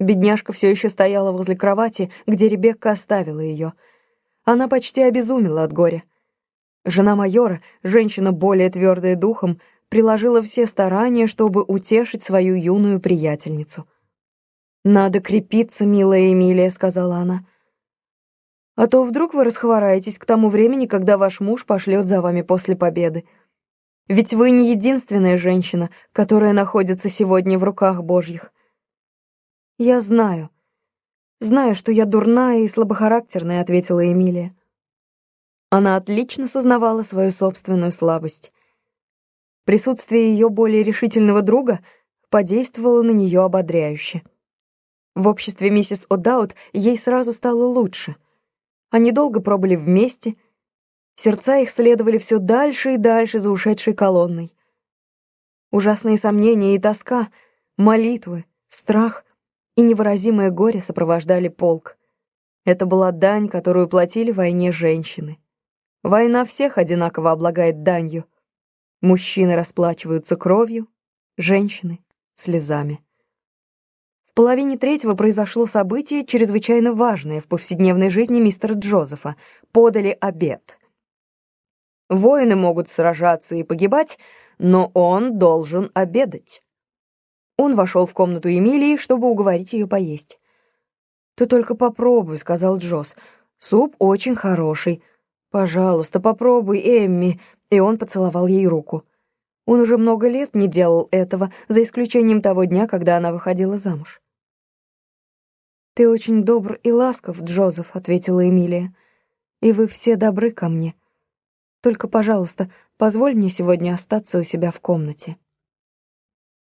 Бедняжка все еще стояла возле кровати, где Ребекка оставила ее. Она почти обезумела от горя. Жена майора, женщина более твердая духом, приложила все старания, чтобы утешить свою юную приятельницу. «Надо крепиться, милая Эмилия», — сказала она. «А то вдруг вы расхвораетесь к тому времени, когда ваш муж пошлет за вами после победы. Ведь вы не единственная женщина, которая находится сегодня в руках Божьих. Я знаю. Знаю, что я дурная и слабохарактерная», — ответила Эмилия. Она отлично сознавала свою собственную слабость. Присутствие ее более решительного друга подействовало на нее ободряюще. В обществе миссис О'Даут ей сразу стало лучше. Они долго пробыли вместе, сердца их следовали все дальше и дальше за ушедшей колонной. Ужасные сомнения и тоска, молитвы, страх и невыразимое горе сопровождали полк. Это была дань, которую платили войне женщины. Война всех одинаково облагает данью. Мужчины расплачиваются кровью, женщины — слезами. В половине третьего произошло событие, чрезвычайно важное в повседневной жизни мистера Джозефа. Подали обед. Воины могут сражаться и погибать, но он должен обедать. Он вошел в комнату Эмилии, чтобы уговорить ее поесть. «Ты только попробуй», — сказал Джоз. «Суп очень хороший. Пожалуйста, попробуй, Эмми». И он поцеловал ей руку. Он уже много лет не делал этого, за исключением того дня, когда она выходила замуж. «Ты очень добр и ласков, Джозеф», — ответила Эмилия. «И вы все добры ко мне. Только, пожалуйста, позволь мне сегодня остаться у себя в комнате».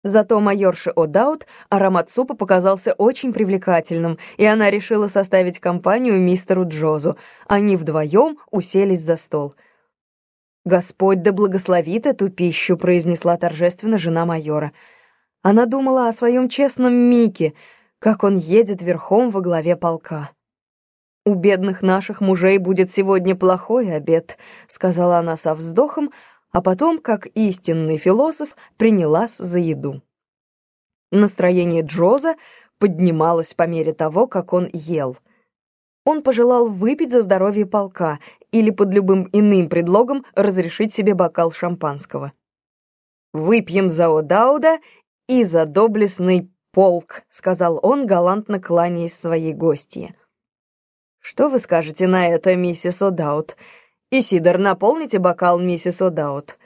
Зато майорше О'Даут аромат супа показался очень привлекательным, и она решила составить компанию мистеру Джозу. Они вдвоем уселись за стол — «Господь да благословит эту пищу», — произнесла торжественно жена майора. Она думала о своем честном Мике, как он едет верхом во главе полка. «У бедных наших мужей будет сегодня плохой обед», — сказала она со вздохом, а потом, как истинный философ, принялась за еду. Настроение Джоза поднималось по мере того, как он ел — он пожелал выпить за здоровье полка или под любым иным предлогом разрешить себе бокал шампанского. «Выпьем за О'Дауда и за доблестный полк», — сказал он, галантно кланяясь своей гостье. «Что вы скажете на это, миссис О'Дауд? Исидор, наполните бокал, миссис О'Дауд».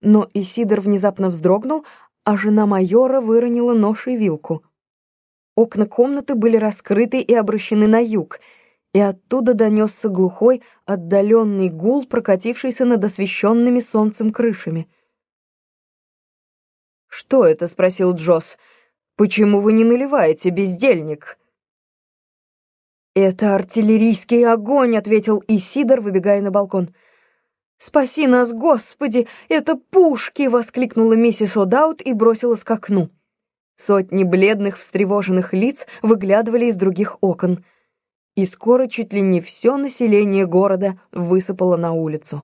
Но Исидор внезапно вздрогнул, а жена майора выронила нож и вилку. Окна комнаты были раскрыты и обращены на юг, и оттуда донесся глухой, отдаленный гул, прокатившийся над освещенными солнцем крышами. «Что это?» — спросил Джосс. «Почему вы не наливаете, бездельник?» «Это артиллерийский огонь», — ответил Исидор, выбегая на балкон. «Спаси нас, Господи! Это пушки!» — воскликнула миссис О'Даут и бросилась к окну. Сотни бледных, встревоженных лиц выглядывали из других окон. И скоро чуть ли не все население города высыпало на улицу.